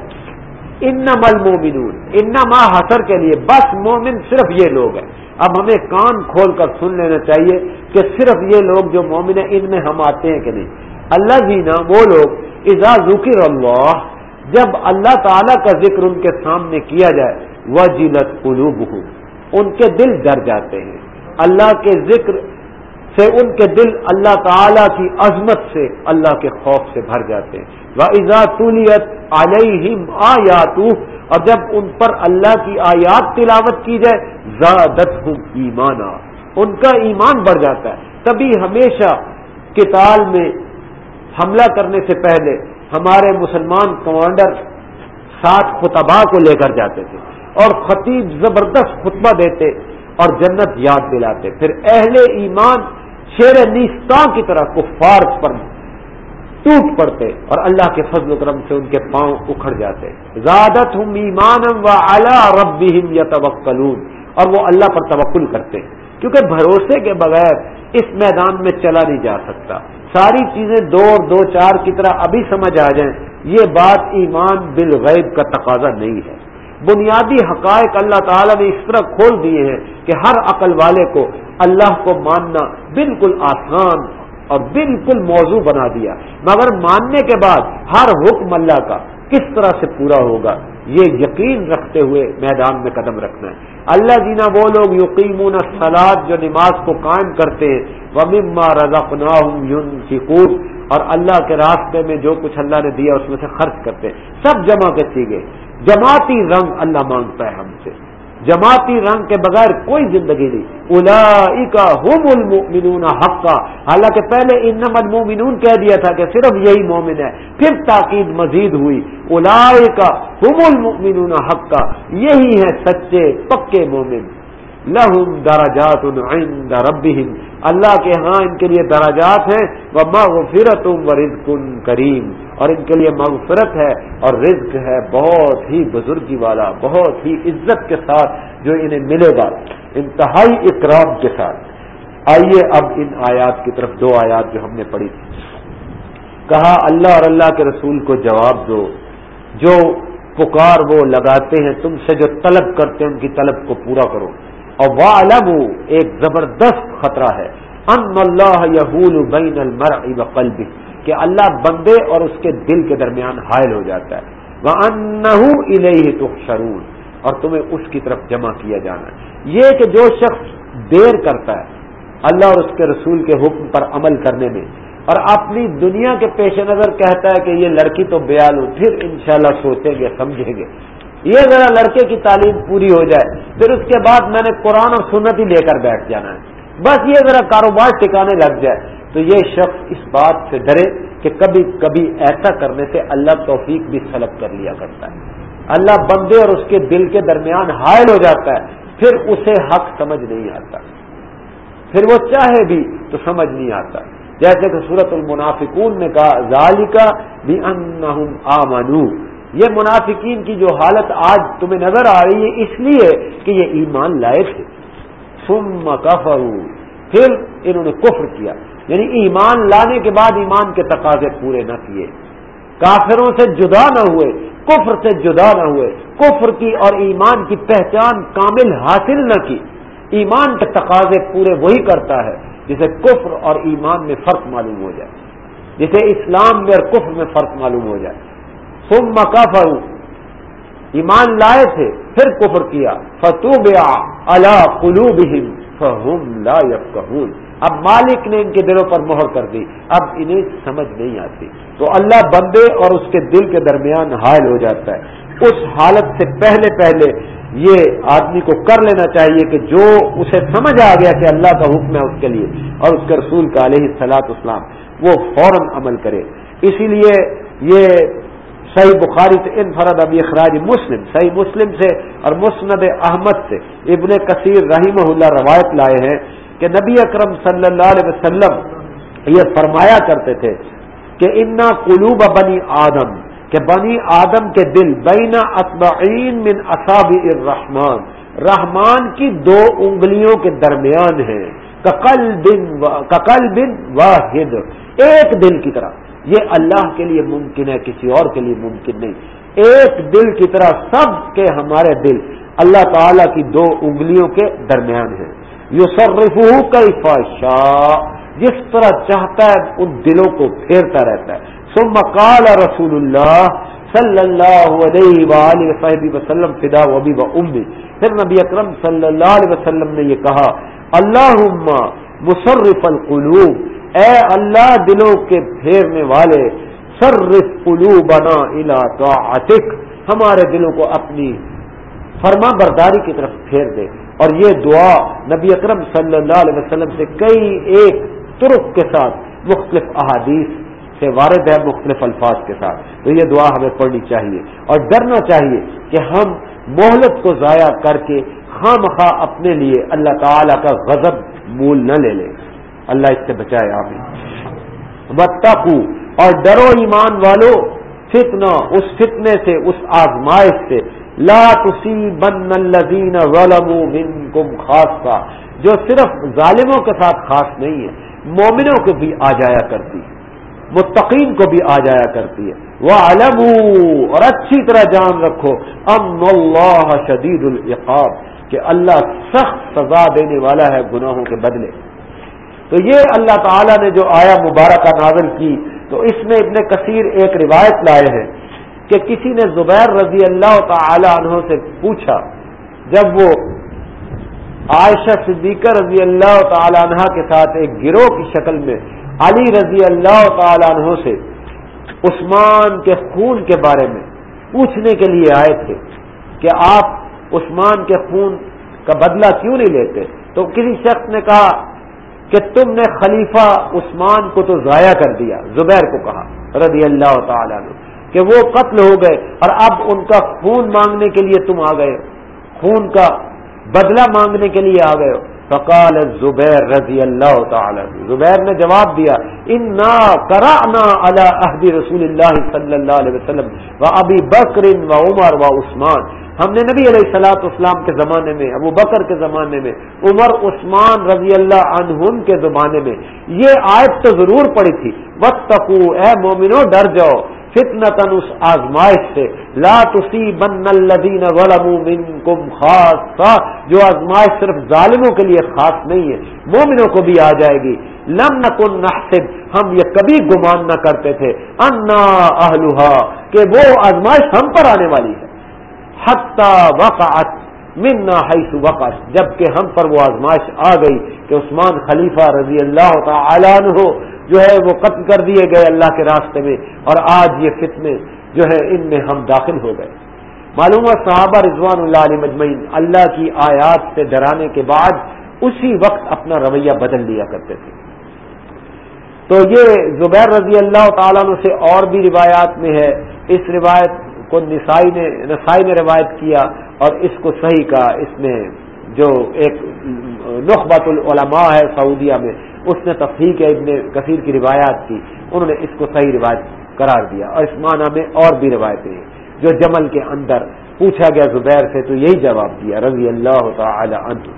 ان مل مومنون ان حسر کے لیے بس مومن صرف یہ لوگ ہیں۔ اب ہمیں کان کھول کر سن لینا چاہیے کہ صرف یہ لوگ جو مومن ہیں، ان میں ہم آتے ہیں کہ نہیں؟ اللہ جینا وہ لوگ، اذا ذکر اللہ، جب اللہ تعالی کا ذکر ان کے سامنے کیا جائے، وجلت قلوب ان کے دل ڈر جاتے ہیں۔ اللہ کے ذکر سے ان کے دل اللہ تعالی کی عظمت سے اللہ کے خوف سے بھر جاتے ہیں۔ وہ ازاطولیت علیہم آیات اور جب ان پر اللہ کی آیات تلاوت کی جائے زادت ہوں ایمانا، ان کا ایمان بڑھ جاتا ہے۔ تبھی ہمیشہ کتال میں حملہ کرنے سے پہلے ہمارے مسلمان کمانڈر سات خطبہ کو لے کر جاتے تھے اور خطیب زبردست خطبہ دیتے اور جنت یاد دلاتے۔ پھر اہل ایمان شیر نیستا کی طرح کفار پر ٹوٹ پڑتے اور اللہ کے فضل و کرم سے ان کے پاؤں اکھڑ جاتے۔ زیادت ہوں ایمانم و اعلیٰ رب یا اور وہ اللہ پر توکل کرتے، کیونکہ بھروسے کے بغیر اس میدان میں چلا نہیں جا سکتا۔ ساری چیزیں دو دو چار کی طرح ابھی سمجھ آ جائیں، یہ بات ایمان بالغیب کا تقاضا نہیں ہے۔ بنیادی حقائق اللہ تعالیٰ نے اس طرح کھول دیے ہیں کہ ہر عقل والے کو اللہ کو ماننا بالکل آسان اور بالکل موضوع بنا دیا۔ مگر ماننے کے بعد ہر حکم اللہ کا کس طرح سے پورا ہوگا یہ یقین رکھتے ہوئے میدان میں قدم رکھنا ہے۔ اللہ جینا وہ لوگ یقین سلاد جو نماز کو قائم کرتے ہیں۔ وہ مما رضا یون اور اللہ کے راستے میں جو کچھ اللہ نے دیا اس میں سے خرچ کرتے ہیں۔ سب جمع کے سیگے جماعتی رنگ اللہ مانگتا ہے ہم سے۔ جماعتی رنگ کے بغیر کوئی زندگی نہیں۔ الا کا ہوم المنون حق کا حالانکہ پہلے ان المومنون کہہ دیا تھا کہ صرف یہی مومن ہے۔ پھر تاکید مزید ہوئی۔ الا کا ہوم المنون حق کا یہی ہے سچے پکے مومن۔ لہم دراجات عند ربهم اللہ کے ہاں ان کے لیے دراجات ہیں وہ مغفرت و رزق کریم۔ اور ان کے لیے مغفرت ہے اور رزق ہے بہت ہی بزرگی والا، بہت ہی عزت کے ساتھ جو انہیں ملے گا۔ انتہائی اکرام کے ساتھ۔ آئیے اب ان آیات کی طرف، دو آیات جو ہم نے پڑھی۔ تھی کہا، اللہ اور اللہ کے رسول کو جواب دو۔ جو پکار وہ لگاتے ہیں تم سے جو طلب کرتے ہیں، ان کی طلب کو پورا کرو۔ اور وہ الگ ایک زبردست خطرہ ہے۔ ان اللہ یحول بین المرء وقلبه، کہ اللہ بندے اور اس کے دل کے درمیان حائل ہو جاتا ہے۔ وہ ان تحشرون، اور تمہیں اس کی طرف جمع کیا جانا ہے۔ یہ کہ جو شخص دیر کرتا ہے، اللہ اور اس کے رسول کے حکم پر عمل کرنے میں اور اپنی دنیا کے پیش نظر کہتا ہے کہ یہ لڑکی تو بیال پھر انشاءاللہ سوچیں گے، سمجھیں گے۔ یہ ذرا لڑکے کی تعلیم پوری ہو جائے، پھر اس کے بعد میں نے قرآن اور سنت ہی لے کر بیٹھ جانا ہے۔ بس یہ ذرا کاروبار ٹکانے لگ جائے۔ تو یہ شخص اس بات سے ڈرے کہ کبھی کبھی ایسا کرنے سے اللہ توفیق بھی سلب کر لیا کرتا ہے۔ اللہ بندے اور اس کے دل کے درمیان حائل ہو جاتا ہے، پھر اسے حق سمجھ نہیں آتا۔ پھر وہ چاہے بھی تو سمجھ نہیں آتا۔ جیسے کہ سورت المنافقون نے کہا، ذالکا بھی ان یہ منافقین کی جو حالت آج تمہیں نظر آ رہی ہے، اس لیے کہ یہ ایمان لائے تھے۔ ثم کفروا پھر انہوں نے کفر کیا۔ یعنی ایمان لانے کے بعد ایمان کے تقاضے پورے نہ کیے۔ کافروں سے جدا نہ ہوئے، کفر سے جدا نہ ہوئے۔ کفر کی اور ایمان کی پہچان کامل حاصل نہ کی۔ ایمان کے تقاضے پورے وہی کرتا ہے۔ جسے کفر اور ایمان میں فرق معلوم ہو جائے، جسے اسلام میں اور کفر میں فرق معلوم ہو جائے۔ سم مکافر ایمان لائے تھے، پھر کفر کیا۔ فتو بیا اللہ کلو فہم لا یفقہون اب مالک نے ان کے دلوں پر مہر کر دی، اب انہیں سمجھ نہیں آتی۔ تو اللہ بندے اور اس کے دل کے درمیان حائل ہو جاتا ہے۔ اس حالت سے پہلے پہلے یہ آدمی کو کر لینا چاہیے کہ جو اسے سمجھ آ گیا کہ اللہ کا حکم ہے اس کے لیے اور اس کے رسول کا علیہ سلاط اسلام وہ فوراً عمل کرے۔ اسی لیے یہ صحیح بخاری سے انفرد ابھی اخراج مسلم، صحیح مسلم سے اور مسند احمد سے ابن کثیر رحیم اللہ روایت لائے ہیں کہ نبی اکرم صلی اللہ علیہ وسلم یہ فرمایا کرتے تھے کہ انا قلوب بنی آدم کہ بنی آدم کے دل بینا اطبعین من اصاب الرحمان رحمان کی دو انگلیوں کے درمیان ہیں کقل بن کقل بن واحد، ایک دل کی طرح۔ یہ اللہ کے لیے ممکن ہے، کسی اور کے لیے ممکن نہیں۔ ایک دل کی طرح سب کے ہمارے دل اللہ تعالی کی دو انگلیوں کے درمیان ہیں۔ یو سرف کئی فاشا جس طرح چاہتا ہے، ان دلوں کو پھیرتا رہتا ہے۔ سو مکال رسول اللہ صلی اللہ علیہ وآلہ وسلم، فدا وبی و امی۔ پھر نبی اکرم صلی اللہ علیہ وسلم نے یہ کہا اللہ مصرف القلوب۔ اے اللہ دلوں کے پھیرنے والے سرف قلو بنا علا ہمارے دلوں کو اپنی فرما برداری کی طرف پھیر دے۔ اور یہ دعا نبی اکرم صلی اللہ علیہ وسلم سے کئی ایک ترک کے ساتھ مختلف احادیث سے وارد ہے مختلف الفاظ کے ساتھ۔ تو یہ دعا ہمیں پڑھنی چاہیے۔ اور ڈرنا چاہیے کہ ہم مہلت کو ضائع کر کے خام خواہ اپنے لیے اللہ تعالی کا غضب مول نہ لے لیں۔ اللہ اس سے بچائے، آمین۔ بتاخو اور ڈرو ایمان والو فتنا اس فتنے سے، اس آزمائش سے۔ لا بن الذین ظلموا منکم خاصا جو صرف ظالموں کے ساتھ خاص نہیں ہے، مومنوں کو بھی آ جایا کرتی۔ ہے متقین کو بھی آ جایا کرتی ہے۔ وہ علم اور اچھی طرح جان رکھو ام اللہ شدید العقاب، کہ اللہ سخت سزا دینے والا ہے گناہوں کے بدلے۔ تو یہ اللہ تعالی نے جو آیا مبارکہ نازل کی، تو اس میں ابن کثیر ایک روایت لائے ہیں کہ کسی نے زبیر رضی اللہ تعالی عنہ سے پوچھا، جب وہ عائشہ صدیقہ رضی اللہ تعالی عنہ کے ساتھ ایک گروہ کی شکل میں علی رضی اللہ تعالی عنہ سے عثمان کے خون کے بارے میں پوچھنے کے لیے آئے تھے کہ آپ عثمان کے خون کا بدلہ کیوں نہیں لیتے؟ تو کسی شخص نے کہا کہ تم نے خلیفہ عثمان کو تو ضائع کر دیا، زبیر کو کہا رضی اللہ تعالیٰ نے کہ وہ قتل ہو گئے اور اب ان کا خون مانگنے کے لیے تم آ گئے خون کا بدلہ مانگنے کے لیے آ گئے ہو۔ فقال زبیر رضی اللہ تعالی زبیر نے جواب دیا، انا کرانا اللہ عہد رسول اللہ صلی اللہ علیہ وسلم و ابی بکر و عمر و عثمان ہم نے نبی علیہ السلاط اسلام کے زمانے میں، ابو بکر کے زمانے میں، عمر، عثمان رضی اللہ عنہم کے زمانے میں یہ آیت تو ضرور پڑی تھی۔ وقت اے مومنو ڈر جاؤ۔ فتنتن اس آزمائش سے۔ لا تصیبن الذین ظلموا منکم خاصا جو آزمائش صرف ظالموں کے لیے خاص نہیں ہے، مومنوں کو بھی آ جائے گی۔ لم نکن نحسب، ہم یہ کبھی گمان نہ کرتے تھے۔ انا اہلھا، کہ وہ آزمائش ہم پر آنے والی ہے۔ حتی وقعت منا حیث وقعت جبکہ ہم پر وہ آزمائش آ گئی کہ عثمان خلیفہ رضی اللہ تعالی عنہ جو ہے وہ قتل کر دیے گئے اللہ کے راستے میں، اور آج یہ فتنے جو ہے ان میں ہم داخل ہو گئے۔ معلوم صحابہ رضوان اللہ علیہ مجمعین اللہ کی آیات سے ڈرانے کے بعد اسی وقت اپنا رویہ بدل لیا کرتے تھے۔ تو یہ زبیر رضی اللہ تعالیٰ عنہ سے اور بھی روایات میں ہے۔ اس روایت کو نسائی نے نسائی نے روایت کیا اور اس کو صحیح کہا۔ اس میں جو ایک نخبت العلماء ہے سعودیہ میں، اس نے تفریح ابن کثیر کی روایات کی۔ انہوں نے اس کو صحیح روایت قرار دیا اور اس معنی میں اور بھی روایتیں جو جمل کے اندر پوچھا گیا زبیر سے تو یہی جواب دیا، رضی اللہ تعالی عنہ۔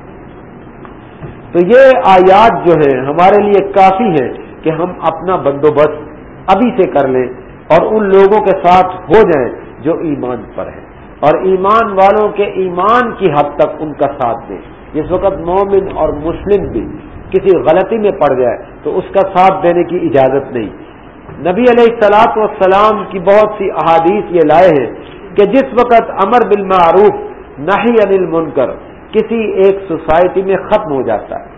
تو یہ آیات جو ہیں ہمارے لیے کافی ہے کہ ہم اپنا بندوبست ابھی سے کر لیں اور ان لوگوں کے ساتھ ہو جائیں۔ جو ایمان پر ہیں اور ایمان والوں کے ایمان کی حد تک ان کا ساتھ دیں۔ جس وقت مومن اور مسلم بھی کسی غلطی میں پڑ جائے تو اس کا ساتھ دینے کی اجازت نہیں۔ نبی علیہ السلاط والسلام کی بہت سی احادیث یہ لائے ہیں کہ جس وقت امر بالمعروف نہیں انل منکر کسی ایک سوسائٹی میں ختم ہو جاتا ہے۔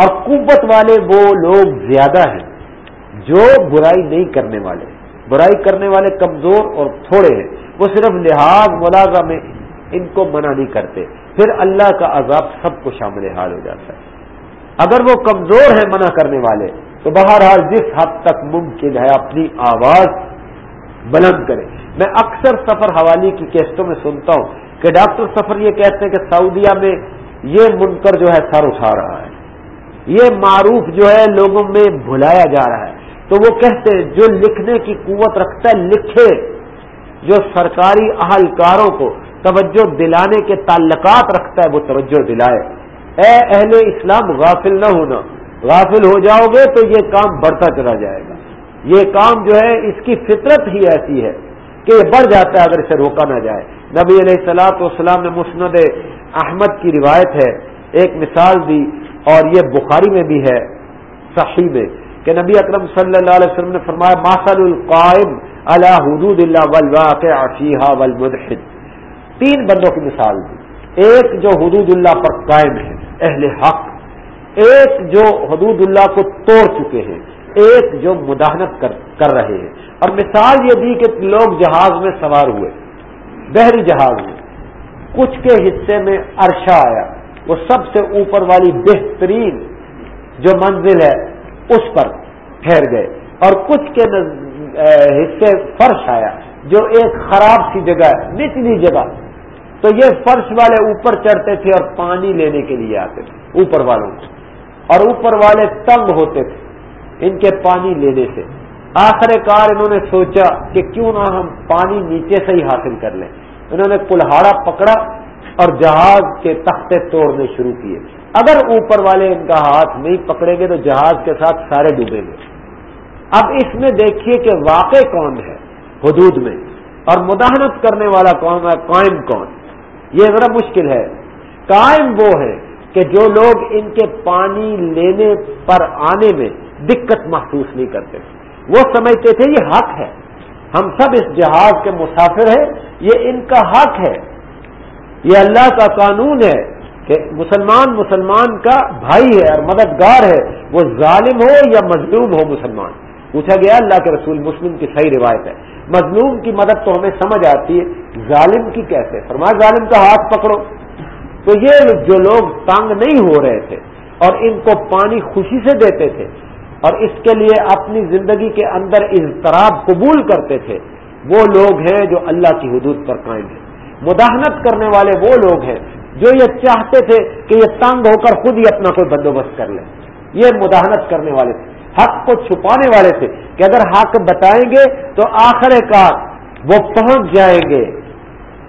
اور قوت والے وہ لوگ زیادہ ہیں جو برائی نہیں کرنے والے۔ برائی کرنے والے کمزور اور تھوڑے ہیں۔ وہ صرف لحاظ ملازہ میں ان کو منع نہیں کرتے۔ پھر اللہ کا عذاب سب کو شامل حال ہو جاتا ہے۔ اگر وہ کمزور ہیں منع کرنے والے، تو بہرحال جس حد تک ممکن ہے اپنی آواز بلند کرے میں اکثر سفر حوالی کی کیسٹوں میں سنتا ہوں کہ ڈاکٹر سفر یہ کہتے ہیں کہ سعودیہ میں یہ منکر جو ہے سر اٹھا رہا ہے۔ یہ معروف جو ہے لوگوں میں بھلایا جا رہا ہے۔ تو وہ کہتے ہیں، جو لکھنے کی قوت رکھتا ہے، لکھے۔ جو سرکاری اہلکاروں کو توجہ دلانے کے تعلقات رکھتا ہے، وہ توجہ دلائے۔ اے اہل اسلام، غافل نہ ہونا۔ غافل ہو جاؤ گے تو یہ کام بڑھتا چلا جائے گا۔ یہ کام جو ہے، اس کی فطرت ہی ایسی ہے کہ یہ بڑھ جاتا ہے اگر اسے روکا نہ جائے۔ نبی علیہ السلاط والسلام نے مسند احمد کی روایت ہے، ایک مثال دی اور یہ بخاری میں بھی ہے، صحیح میں۔ کہ نبی اکرم صلی اللہ علیہ وسلم نے فرمایا ماسل القائم اللہ حدود اللہ ولواقع تین بندوں کی مثال دی۔ ایک جو حدود اللہ پر قائم ہے، اہل حق۔ ایک جو حدود اللہ کو توڑ چکے ہیں۔ ایک جو مداحنت کر کر رہے ہیں۔ اور مثال یہ دی کہ لوگ جہاز میں سوار ہوئے، بحری جہاز میں۔ کچھ کے حصے میں عرشہ آیا۔ وہ سب سے اوپر والی بہترین جو منزل ہے اس پر ٹھہر گئے اور کچھ کے حصے فرش آیا جو ایک خراب سی جگہ ہے، نچلی جگہ۔ تو یہ فرش والے اوپر چڑھتے تھے اور پانی لینے کے لیے آتے تھے، اوپر والوں کو۔ اور اوپر والے تنگ ہوتے تھے ان کے پانی لینے سے۔ آخر کار انہوں نے سوچا کہ کیوں نہ ہم پانی نیچے سے ہی حاصل کر لیں۔ انہوں نے کلہاڑا پکڑا اور جہاز کے تختے توڑنے شروع کیے۔ اگر اوپر والے ان کا ہاتھ نہیں پکڑیں گے تو جہاز کے ساتھ سارے ڈوبیں گے۔ اب اس میں دیکھیے کہ واقع کون ہے حدود میں اور مداحنت کرنے والا کون ہے، قائم کون؟ یہ ذرا مشکل ہے۔ قائم وہ ہے کہ جو لوگ ان کے پانی لینے پر آنے میں دقت محسوس نہیں کرتے۔ وہ سمجھتے تھے یہ حق ہے۔ ہم سب اس جہاز کے مسافر ہیں، یہ ان کا حق ہے۔ یہ اللہ کا قانون ہے۔ کہ مسلمان مسلمان کا بھائی ہے اور مددگار ہے، وہ ظالم ہو یا مظلوم ہو مسلمان؟ پوچھا گیا، اللہ کے رسول مسلم کی صحیح روایت ہے۔ مظلوم کی مدد تو ہمیں سمجھ آتی ہے، ظالم کی کیسے؟ فرمایا، ظالم کا ہاتھ پکڑو۔ تو یہ جو لوگ تنگ نہیں ہو رہے تھے اور ان کو پانی خوشی سے دیتے تھے اور اس کے لیے اپنی زندگی کے اندر اضطراب قبول کرتے تھے، وہ لوگ ہیں جو اللہ کی حدود پر قائم ہیں۔ مداحنت کرنے والے وہ لوگ ہیں جو یہ چاہتے تھے کہ یہ تنگ ہو کر خود ہی اپنا کوئی بندوبست کر لیں۔ یہ مداحنت کرنے والے تھے۔ حق کو چھپانے والے تھے کہ اگر حق بتائیں گے تو آخر کار وہ پہنچ جائیں گے۔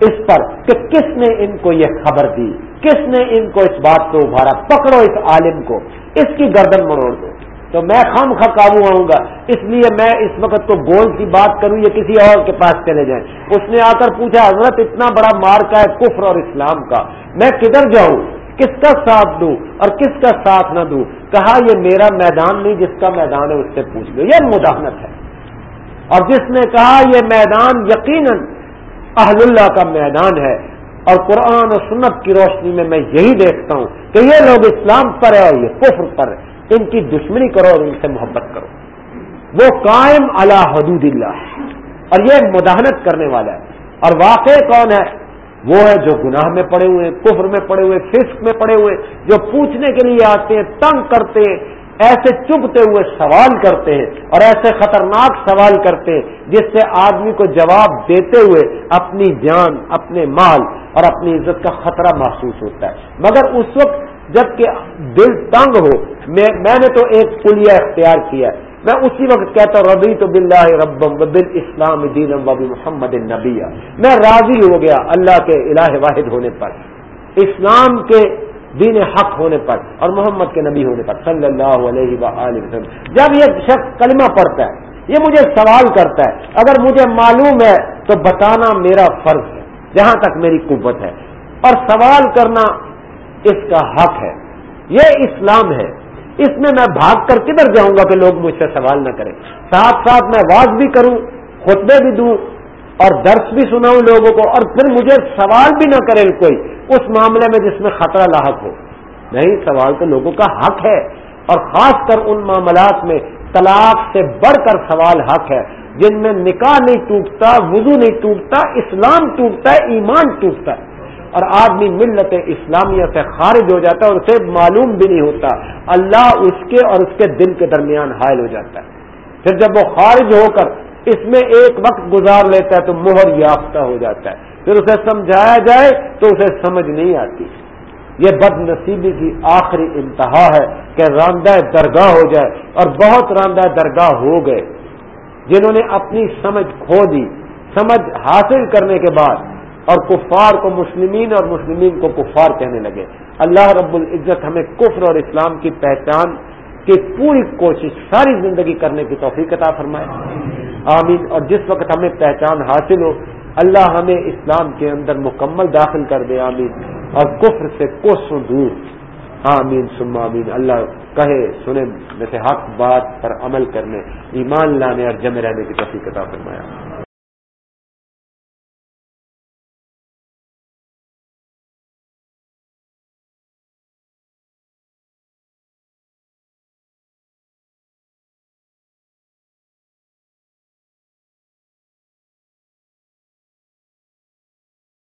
اس پر کہ کس نے ان کو یہ خبر دی؟ کس نے ان کو اس بات کو ابھارا؟ پکڑو اس عالم کو۔ اس کی گردن مروڑ دو تو میں خام خا قابو آؤں گا۔ اس لیے میں اس وقت تو گول کی بات کروں، یا کسی اور کے پاس چلے جائیں۔ اس نے آ کر پوچھا، حضرت اتنا بڑا مارکا ہے کفر اور اسلام کا۔ میں کدھر جاؤں؟ کس کا ساتھ دوں اور کس کا ساتھ نہ دوں؟ کہا، یہ میرا میدان نہیں، جس کا میدان ہے اس سے پوچھ لو۔ یہ مداحنت ہے۔ اور جس نے کہا، یہ میدان یقیناً اہل اللہ کا میدان ہے۔ اور قرآن و سنت کی روشنی میں میں یہی دیکھتا ہوں کہ یہ لوگ اسلام پر ہے اور یہ کفر پر ہے ان کی دشمنی کرو اور ان سے محبت کرو۔ وہ قائم اللہ حدود اللہ۔ اور یہ مداحنت کرنے والا ہے۔ اور واقع کون ہے؟ وہ ہے جو گناہ میں پڑے ہوئے کفر میں پڑے ہوئے فسق میں پڑے ہوئے جو پوچھنے کے لیے آتے ہیں، تنگ کرتے ہیں، ایسے چبھتے ہوئے سوال کرتے ہیں اور ایسے خطرناک سوال کرتے ہیں، جس سے آدمی کو جواب دیتے ہوئے اپنی جان، اپنے مال اور اپنی عزت کا خطرہ محسوس ہوتا ہے۔ مگر اس وقت جبکہ دل تنگ ہو، میں نے تو ایک پلیا اختیار کیا۔ میں اسی وقت کہتا ہوں ربی تو بلّہ ربم بل اسلام دین وبی محمد نبیہ میں راضی ہو گیا اللہ کے الہ واحد ہونے پر، اسلام کے دین حق ہونے پر اور محمد کے نبی ہونے پر، صلی اللہ علیہ وسلم جب یہ شخص کلمہ پڑھتا ہے، یہ مجھے سوال کرتا ہے، اگر مجھے معلوم ہے تو بتانا میرا فرض ہے، جہاں تک میری قوت ہے۔ اور سوال کرنا اس کا حق ہے۔ یہ اسلام ہے۔ اس میں میں بھاگ کر کدھر جاؤں گا کہ لوگ مجھ سے سوال نہ کریں۔ ساتھ ساتھ میں واز بھی کروں، خطبے بھی دوں اور درس بھی سناؤں لوگوں کو اور پھر مجھے سوال بھی نہ کرے کوئی اس معاملے میں جس میں خطرہ لاحق ہو۔ نہیں، سوال تو لوگوں کا حق ہے اور خاص کر ان معاملات میں طلاق سے بڑھ کر سوال حق ہے۔ جن میں نکاح نہیں ٹوٹتا، وضو نہیں ٹوٹتا، اسلام ٹوٹتا ہے، ایمان ٹوٹتا ہے۔ اور آدمی ملت اسلامیہ سے خارج ہو جاتا ہے اور اسے معلوم بھی نہیں ہوتا۔ اللہ اس کے اور اس کے دل کے درمیان حائل ہو جاتا ہے۔ پھر جب وہ خارج ہو کر اس میں ایک وقت گزار لیتا ہے تو مہر یافتہ ہو جاتا ہے۔ پھر اسے سمجھایا جائے تو اسے سمجھ نہیں آتی۔ یہ بد نصیبی کی آخری انتہا ہے کہ راندہ درگاہ ہو جائے اور بہت راندہ درگاہ ہو گئے۔ جنہوں نے اپنی سمجھ کھو دی، سمجھ حاصل کرنے کے بعد اور کفار کو مسلمین اور مسلمین کو کفار کہنے لگے۔ اللہ رب العزت ہمیں کفر اور اسلام کی پہچان کی پوری کوشش ساری زندگی کرنے کی توفیق عطا فرمائے۔ آمین۔ اور جس وقت ہمیں پہچان حاصل ہو، اللہ ہمیں اسلام کے اندر مکمل داخل کر دے۔ آمین۔ اور کفر سے کوسوں دور۔ آمین۔ سم آمین۔ اللہ کہے، سنے، میں سے حق بات پر عمل کرنے، ایمان لانے اور جمع رہنے کی توفیق عطا فرمایا